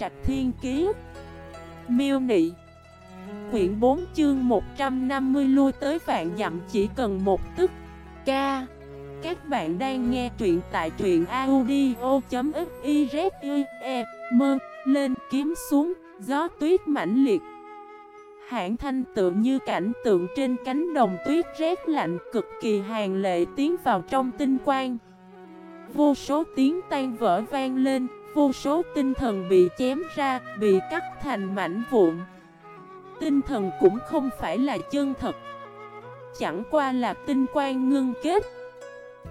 Trạch Thiên Kiế Miêu Nị. Quyển 4 chương 150 lui tới vạn dặm chỉ cần một tức. Ca. Các bạn đang nghe truyện tại truyện audio.xyz Mơ. Lên kiếm xuống. Gió tuyết mãnh liệt. Hãng thanh tựa như cảnh tượng trên cánh đồng tuyết rét lạnh cực kỳ hàng lệ tiến vào trong tinh quang. Vô số tiếng tan vỡ vang lên, vô số tinh thần bị chém ra, bị cắt thành mảnh vụn. Tinh thần cũng không phải là chân thật Chẳng qua là tinh quang ngưng kết.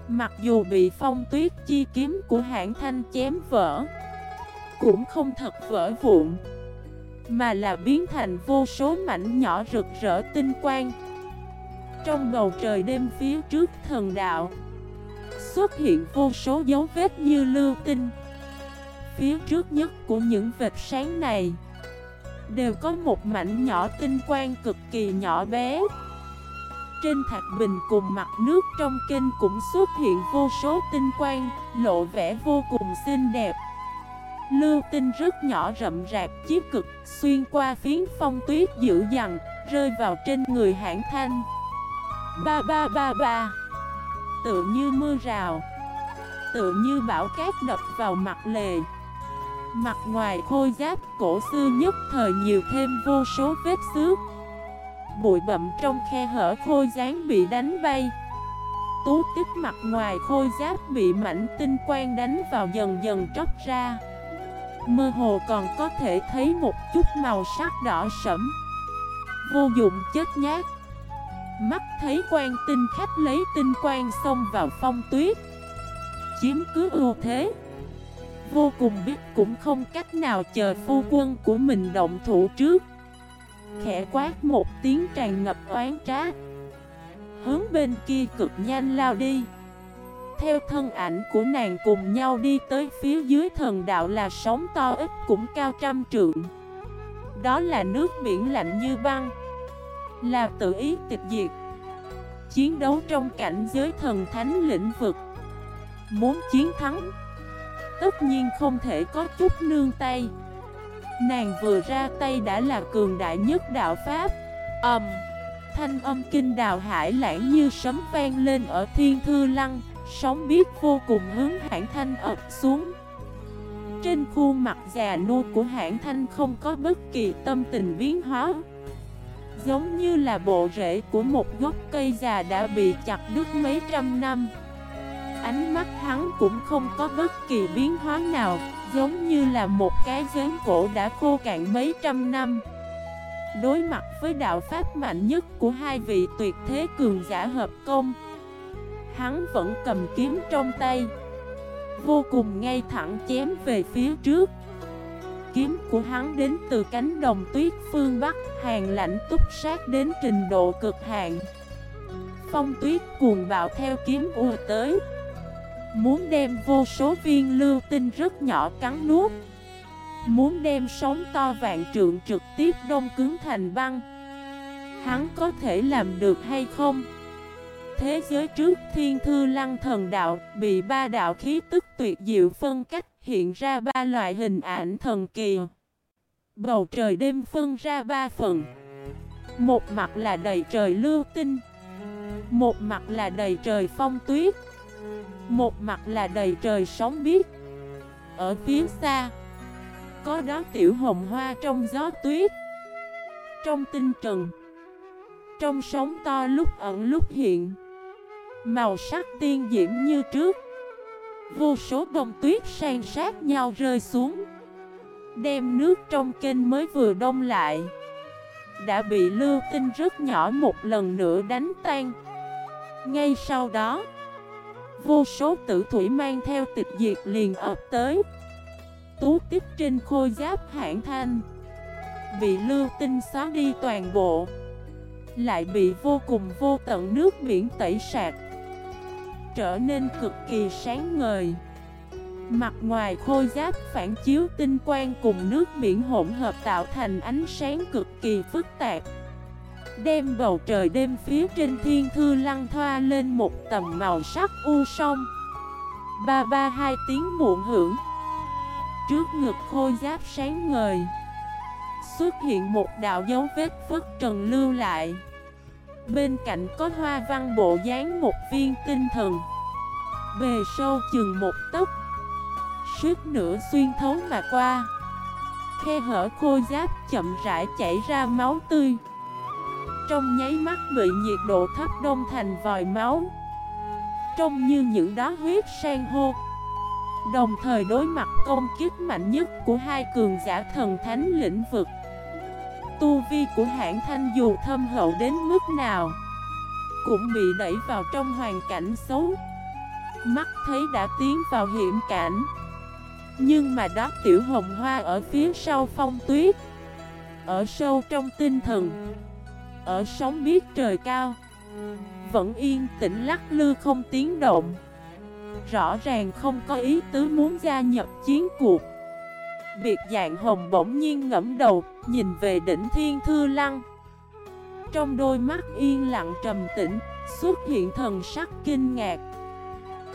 Mặc dù bị phong tuyết chi kiếm của hãng thanh chém vỡ Cũng không thật vỡ vụn Mà là biến thành vô số mảnh nhỏ rực rỡ tinh quang. Trong bầu trời đêm phía trước thần đạo Xuất hiện vô số dấu vết như lưu tinh. Phía trước nhất của những vệt sáng này. Đều có một mảnh nhỏ tinh quang cực kỳ nhỏ bé. Trên thạch bình cùng mặt nước trong kênh cũng xuất hiện vô số tinh quang, Lộ vẻ vô cùng xinh đẹp. Lưu tinh rất nhỏ rậm rạp chiếc cực, Xuyên qua phiến phong tuyết dữ dằn, Rơi vào trên người hãng thanh. Ba ba ba ba. Tựa như mưa rào. Tựa như bão cát đập vào mặt lề. Mặt ngoài khôi giáp, cổ xưa nhất thời nhiều thêm vô số vết xước. Bụi bậm trong khe hở khôi gián bị đánh bay. Tú tức mặt ngoài khôi giáp bị mảnh tinh quang đánh vào dần dần tróc ra. Mơ hồ còn có thể thấy một chút màu sắc đỏ sẫm. Vô dụng chết nhát. Mắt thấy quan tinh khách lấy tinh quang xông vào phong tuyết. Chiếm cứ ưu thế. Vô cùng biết cũng không cách nào chờ phu quân của mình động thủ trước. Khẽ quát một tiếng tràn ngập oán trá. Hướng bên kia cực nhanh lao đi. Theo thân ảnh của nàng cùng nhau đi tới phía dưới thần đạo là sóng to ít cũng cao trăm trượng. Đó là nước biển lạnh như băng. Là tự ý tịch diệt. Chiến đấu trong cảnh giới thần thánh lĩnh vực. Muốn chiến thắng Tất nhiên không thể có chút nương tay. Nàng vừa ra tay đã là cường đại nhất đạo Pháp. Âm Thanh âm kinh đào hải lãng như sấm vang lên ở thiên thư lăng, Sóng biết vô cùng hướng hãng thanh ập xuống. Trên khuôn mặt già nua của hãng thanh không có bất kỳ tâm tình biến hóa. Giống như là bộ rễ của một gốc cây già đã bị chặt đứt mấy trăm năm. Ánh mắt hắn cũng không có bất kỳ biến hóa nào, Giống như là một cái giếng cổ đã khô cạn mấy trăm năm. Đối mặt với đạo pháp mạnh nhất của hai vị tuyệt thế cường giả hợp công, Hắn vẫn cầm kiếm trong tay, Vô cùng ngay thẳng chém về phía trước. Kiếm của hắn đến từ cánh đồng tuyết phương Bắc Hàng lạnh túc sát đến trình độ cực hạn. Phong tuyết cuồng bạo theo kiếm ùa tới. Muốn đem vô số viên lưu tinh rất nhỏ cắn nuốt. Muốn đem sóng to vạn trượng trực tiếp đông cứng thành băng. Hắn có thể làm được hay không? Thế giới trước thiên thư lăng thần đạo Bị ba đạo khí tức tuyệt diệu phân cách Hiện ra ba loại hình ảnh thần kỳ. Bầu trời đêm phân ra ba phần. Một mặt là đầy trời lưu tinh, Một mặt là đầy trời phong tuyết một mặt là đầy trời sóng biếc. Ở phía xa, Có đó tiểu hồng hoa trong gió tuyết. Trong tinh trần, Trong sóng to lúc ẩn lúc hiện. Màu sắc tiên diễm như trước. Vô số bông tuyết sang sát nhau rơi xuống. Đem nước trong kênh mới vừa đông lại. Đã bị lưu tinh rất nhỏ một lần nữa đánh tan. Ngay sau đó Vô số tử thủy mang theo tịch diệt liền ập tới. Tú tiếp trên khôi giáp hãng thanh. Bị lưu tinh xóa đi toàn bộ. Lại bị vô cùng vô tận nước biển tẩy sạc Trở nên cực kỳ sáng ngời. Mặt ngoài khôi giáp phản chiếu tinh quang cùng nước biển hỗn hợp tạo thành ánh sáng cực kỳ phức tạp. Đem bầu trời đêm phía trên thiên thư lăng thoa lên một tầm màu sắc u sông Ba ba hai tiếng muộn hưởng. Trước ngực khôi giáp sáng ngời. Xuất hiện một đạo dấu vết phất trần lưu lại. Bên cạnh có hoa văn bộ dáng một viên tinh thần. Bề sâu chừng một tấc. Suốt nửa xuyên thấu mà qua. Khe hở khôi giáp chậm rãi chảy ra máu tươi. Trong nháy mắt bị nhiệt độ thấp đông thành vòi máu. Trông như những đá huyết sang hô. Đồng thời đối mặt công kích mạnh nhất của hai cường giả thần thánh lĩnh vực. Tu vi của hãng thanh dù thâm hậu đến mức nào Cũng bị đẩy vào trong hoàn cảnh xấu. Mắt thấy đã tiến vào hiểm cảnh. Nhưng mà đó tiểu hồng hoa ở phía sau phong tuyết, Ở sâu trong tinh thần ở sóng biết trời cao. Vẫn yên tĩnh lắc lư không tiếng động. Rõ ràng không có ý tứ muốn gia nhập chiến cuộc. Biệt dạng hồng bỗng nhiên ngẫm đầu, Nhìn về đỉnh thiên thư lăng. Trong đôi mắt yên lặng trầm tĩnh, Xuất hiện thần sắc kinh ngạc.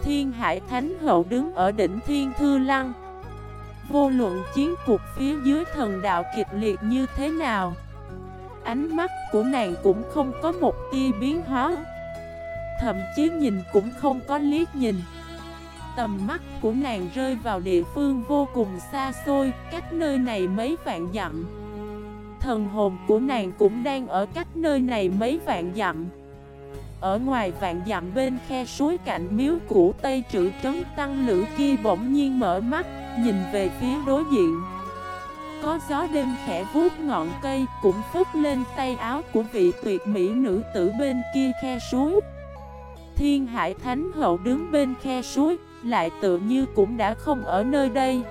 Thiên hải thánh hậu đứng ở đỉnh thiên thư lăng. Vô luận chiến cuộc phía dưới thần đạo kịch liệt như thế nào Ánh mắt của nàng cũng không có một tia biến hóa Thậm chí nhìn cũng không có liếc nhìn Tầm mắt của nàng rơi vào địa phương vô cùng xa xôi, cách nơi này mấy vạn dặm. Thần hồn của nàng cũng đang ở cách nơi này mấy vạn dặm. Ở ngoài vạn dặm bên khe suối cạnh miếu cũ Tây trữ trấn tăng lữ kia bỗng nhiên mở mắt, nhìn về phía đối diện. Có gió đêm khẽ vuốt ngọn cây cũng phất lên tay áo của vị tuyệt mỹ nữ tử bên kia khe suối. Thiên Hải Thánh Hậu đứng bên khe suối, lại tự như cũng đã không ở nơi đây.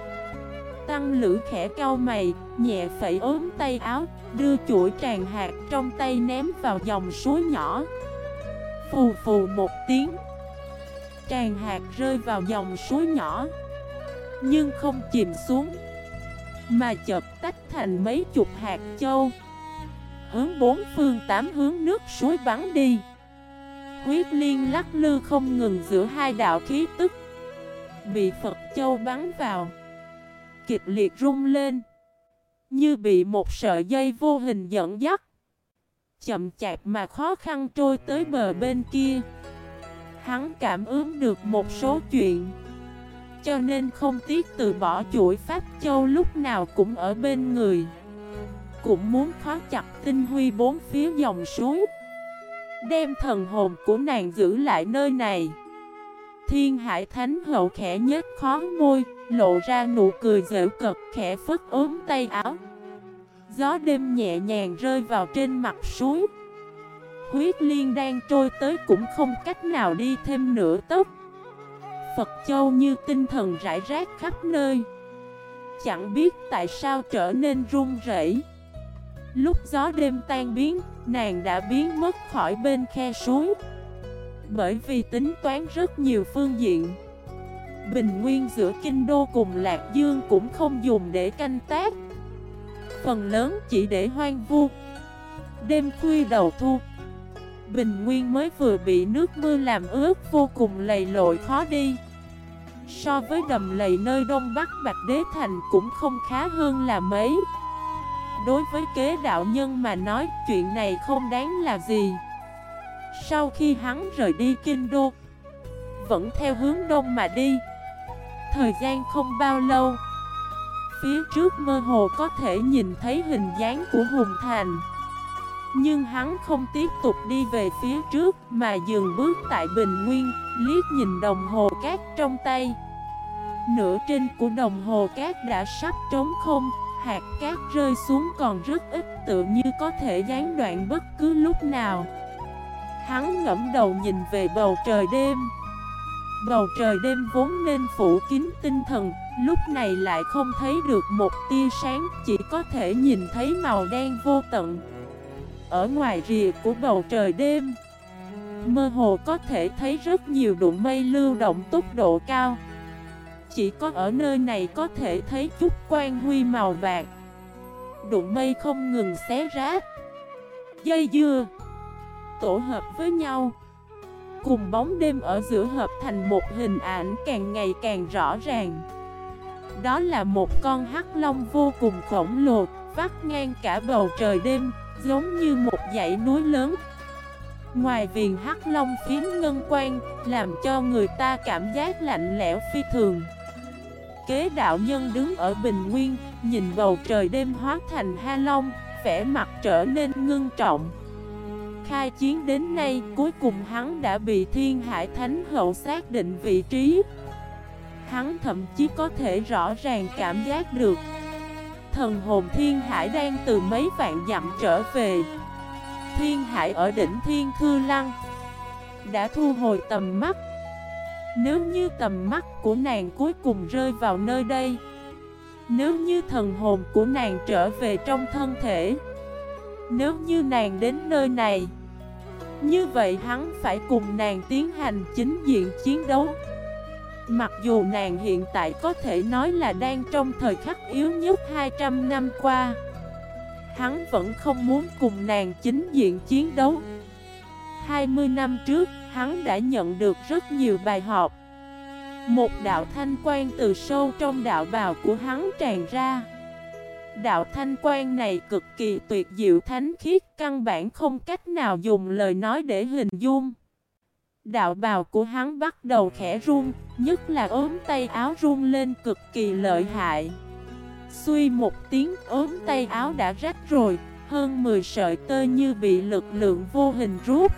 Tăng lữ khẽ cau mày, nhẹ phẩy ốm tay áo Đưa chuỗi tràn hạt trong tay ném vào dòng suối nhỏ. Phù phù một tiếng Tràn hạt rơi vào dòng suối nhỏ. Nhưng không chìm xuống. Mà chợt tách thành mấy chục hạt châu. Hướng bốn phương tám hướng nước suối bắn đi. Huyết liên lắc lư không ngừng giữa hai đạo khí tức. Bị Phật Châu bắn vào. Kịch liệt rung lên. Như bị một sợi dây vô hình dẫn dắt. Chậm chạp mà khó khăn trôi tới bờ bên kia. Hắn cảm ứng được một số chuyện. Cho nên không tiếc từ bỏ chuỗi Pháp Châu lúc nào cũng ở bên người Cũng muốn khóa chặt tinh huy bốn phía dòng suối Đem thần hồn của nàng giữ lại nơi này Thiên Hải Thánh Hậu khẽ nhếch khó môi, lộ ra nụ cười dễ cực khẽ phất ốm tay áo. Gió đêm nhẹ nhàng rơi vào trên mặt suối. Huyết liên đang trôi tới cũng không cách nào đi thêm nửa tốc. Phật Châu như tinh thần rải rác khắp nơi. Chẳng biết tại sao trở nên run rẩy. Lúc gió đêm tan biến, nàng đã biến mất khỏi bên khe suối. Bởi vì tính toán rất nhiều phương diện Bình nguyên giữa Kinh Đô cùng Lạc Dương cũng không dùng để canh tác Phần lớn chỉ để hoang vu Đêm khuya đầu thu Bình Nguyên mới vừa bị nước mưa làm ướt vô cùng lầy lội khó đi. So với đầm lầy nơi Đông Bắc, Bạch Đế Thành cũng không khá hơn là mấy. Đối với kế đạo nhân mà nói, chuyện này không đáng là gì. Sau khi hắn rời đi Kinh Đô, Vẫn theo hướng đông mà đi. Thời gian không bao lâu, Phía trước mơ hồ có thể nhìn thấy hình dáng của Hùng Thành. Nhưng hắn không tiếp tục đi về phía trước Mà dừng bước tại Bình Nguyên, Liếc nhìn đồng hồ cát trong tay. Nửa trên của đồng hồ cát đã sắp trống không, Hạt cát rơi xuống còn rất ít tự như có thể gián đoạn bất cứ lúc nào. Hắn ngẫm đầu nhìn về bầu trời đêm. Bầu trời đêm vốn nên phủ kín tinh thần, Lúc này lại không thấy được một tia sáng, Chỉ có thể nhìn thấy màu đen vô tận. Ở ngoài rìa của bầu trời đêm. Mơ hồ có thể thấy rất nhiều đụng mây lưu động tốc độ cao. Chỉ có ở nơi này có thể thấy chút quang huy màu bạc Đụng mây không ngừng xé rát Dây dưa tổ hợp với nhau. Cùng bóng đêm ở giữa hợp thành một hình ảnh càng ngày càng rõ ràng. Đó là một con hắc long vô cùng khổng lồ, vắt ngang cả bầu trời đêm, giống như một dãy núi lớn. Ngoài viền hắc long phiến ngân quang, làm cho người ta cảm giác lạnh lẽo phi thường. Kế đạo nhân đứng ở bình nguyên, nhìn bầu trời đêm hóa thành ha long, vẻ mặt trở nên ngưng trọng. Khai chiến đến nay, cuối cùng hắn đã bị Thiên Hải Thánh Hậu xác định vị trí. Hắn thậm chí có thể rõ ràng cảm giác được Thần hồn Thiên Hải đang từ mấy vạn dặm trở về. Thiên Hải ở đỉnh Thiên Thư Lăng. Đã thu hồi tầm mắt. Nếu như tầm mắt của nàng cuối cùng rơi vào nơi đây, Nếu như thần hồn của nàng trở về trong thân thể, Nếu như nàng đến nơi này, Như vậy hắn phải cùng nàng tiến hành chính diện chiến đấu. Mặc dù nàng hiện tại có thể nói là đang trong thời khắc yếu nhất 200 năm qua Hắn vẫn không muốn cùng nàng chính diện chiến đấu. 20 năm trước, hắn đã nhận được rất nhiều bài học. Một đạo thanh quan từ sâu trong đạo bào của hắn tràn ra. Đạo thanh quan này cực kỳ tuyệt diệu thánh khiết Căn bản không cách nào dùng lời nói để hình dung. Đạo bào của hắn bắt đầu khẽ run, nhất là ốm tay áo run lên cực kỳ lợi hại. Xuy một tiếng ốm tay áo đã rách rồi, hơn 10 sợi tơ như bị lực lượng vô hình rút.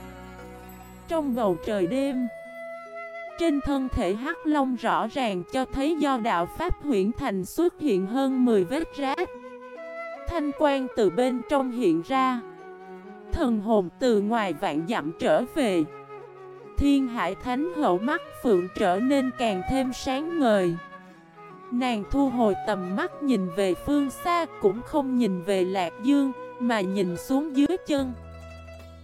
Trong bầu trời đêm, trên thân thể Hắc Long rõ ràng cho thấy do đạo Pháp huyển thành xuất hiện hơn 10 vết rác. Thanh quan từ bên trong hiện ra. Thần hồn từ ngoài vạn dặm trở về. Thiên Hải Thánh hậu mắt phượng trở nên càng thêm sáng ngời. Nàng thu hồi tầm mắt nhìn về phương xa, cũng không nhìn về Lạc Dương, mà nhìn xuống dưới chân.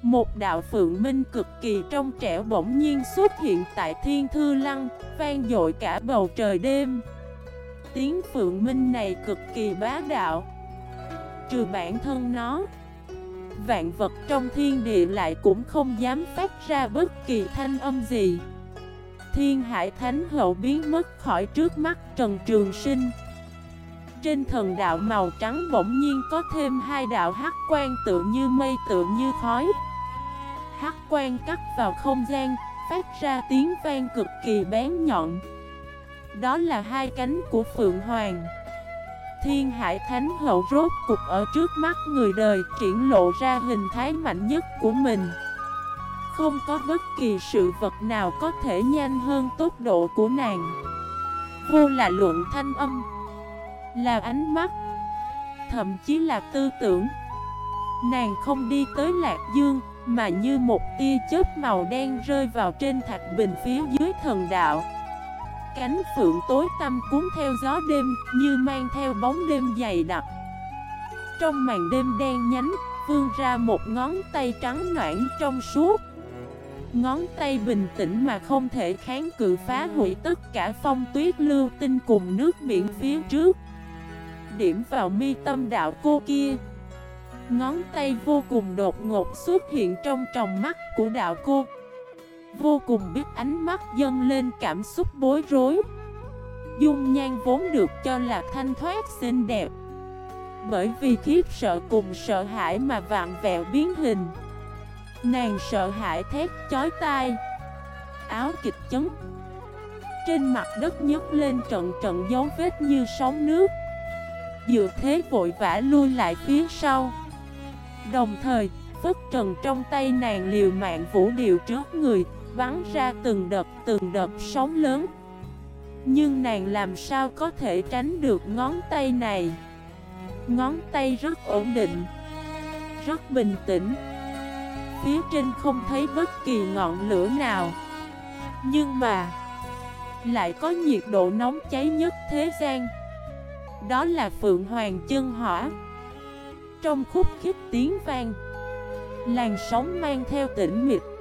Một đạo phượng minh cực kỳ trong trẻo bỗng nhiên xuất hiện tại Thiên Thư Lăng, Vang dội cả bầu trời đêm. Tiếng phượng minh này cực kỳ bá đạo. Trừ bản thân nó vạn vật trong thiên địa lại cũng không dám phát ra bất kỳ thanh âm gì. Thiên hải thánh hậu biến mất khỏi trước mắt Trần Trường Sinh. Trên thần đạo màu trắng bỗng nhiên có thêm hai đạo hắc quan tự như mây tự như khói. Hắc quan cắt vào không gian, phát ra tiếng vang cực kỳ bén nhọn. Đó là hai cánh của Phượng Hoàng. Thiên Hải Thánh Hậu rốt cục ở trước mắt người đời, triển lộ ra hình thái mạnh nhất của mình. Không có bất kỳ sự vật nào có thể nhanh hơn tốc độ của nàng. Vô là luận thanh âm, Là ánh mắt, Thậm chí là tư tưởng. Nàng không đi tới Lạc Dương, Mà như một tia chớp màu đen rơi vào trên thạch bình phía dưới thần đạo. Cánh phượng tối tăm cuốn theo gió đêm, Như mang theo bóng đêm dày đặc. Trong màn đêm đen nhánh, Vươn ra một ngón tay trắng noãn trong suốt. Ngón tay bình tĩnh mà không thể kháng cự phá hủy tất cả phong tuyết lưu tinh cùng nước biển phía trước. Điểm vào mi tâm đạo cô kia. Ngón tay vô cùng đột ngột xuất hiện trong tròng mắt của đạo cô. Vô cùng biết ánh mắt dâng lên cảm xúc bối rối. Dung nhan vốn được cho là thanh thoát xinh đẹp. Bởi vì khiếp sợ cùng sợ hãi mà vạn vẹo biến hình. Nàng sợ hãi thét chói tai. Áo kịch chấn. Trên mặt đất nhấc lên trận trận dấu vết như sóng nước. Dựa thế vội vã lui lại phía sau. Đồng thời, phất trần trong tay nàng liều mạng vũ điệu trước người bắn ra từng đợt từng đợt sóng lớn. Nhưng nàng làm sao có thể tránh được ngón tay này? Ngón tay rất ổn định, Rất bình tĩnh. Phía trên không thấy bất kỳ ngọn lửa nào. Nhưng mà, Lại có nhiệt độ nóng cháy nhất thế gian. Đó là Phượng Hoàng chân hỏa. Trong khúc khích tiếng vang, Làn sóng mang theo tĩnh mịch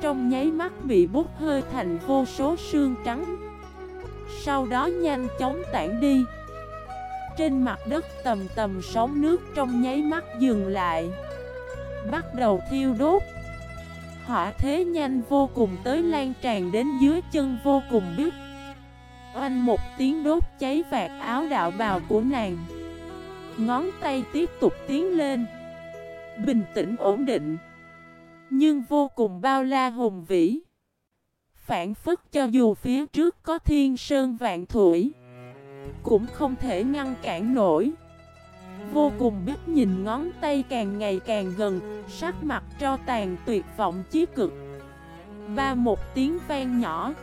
trong nháy mắt bị bốc hơi thành vô số xương trắng. Sau đó nhanh chóng tản đi. Trên mặt đất tầm tầm sóng nước trong nháy mắt dừng lại. Bắt đầu thiêu đốt. Hỏa thế nhanh vô cùng tới lan tràn đến dưới chân vô cùng biết. Oanh một tiếng đốt cháy vạt áo đạo bào của nàng. Ngón tay tiếp tục tiến lên. Bình tĩnh ổn định. Nhưng vô cùng bao la hùng vĩ. Phản phức cho dù phía trước có thiên sơn vạn thủy, Cũng không thể ngăn cản nổi. Vô cùng biết nhìn ngón tay càng ngày càng gần, Sắc mặt cho tàn tuyệt vọng chí cực. Ba một tiếng vang nhỏ.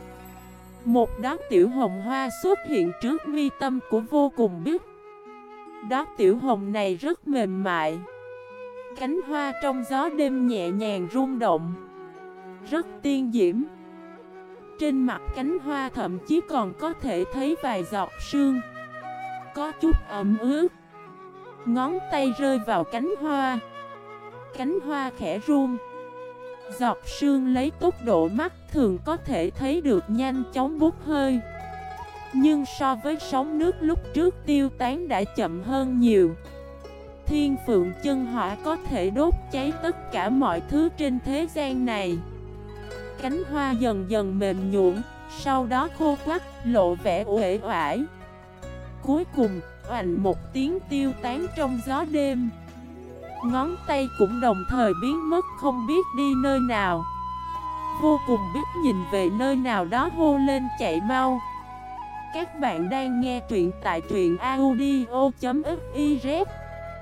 Một đóa tiểu hồng hoa xuất hiện trước mi tâm của vô cùng biết. Đóa tiểu hồng này rất mềm mại. Cánh hoa trong gió đêm nhẹ nhàng rung động. Rất tiên diễm. Trên mặt cánh hoa thậm chí còn có thể thấy vài giọt sương. Có chút ẩm ướt. Ngón tay rơi vào cánh hoa. Cánh hoa khẽ run. Giọt sương lấy tốc độ mắt thường có thể thấy được nhanh chóng bút hơi. Nhưng so với sóng nước lúc trước tiêu tán đã chậm hơn nhiều. Thiên phượng chân hỏa có thể đốt cháy tất cả mọi thứ trên thế gian này. Cánh hoa dần dần mềm nhũn, sau đó khô quắc, lộ vẻ uể oải. Cuối cùng, oành một tiếng tiêu tán trong gió đêm. Ngón tay cũng đồng thời biến mất không biết đi nơi nào. Vô cùng biết nhìn về nơi nào đó hô lên chạy mau. Các bạn đang nghe truyện tại truyện audio.fif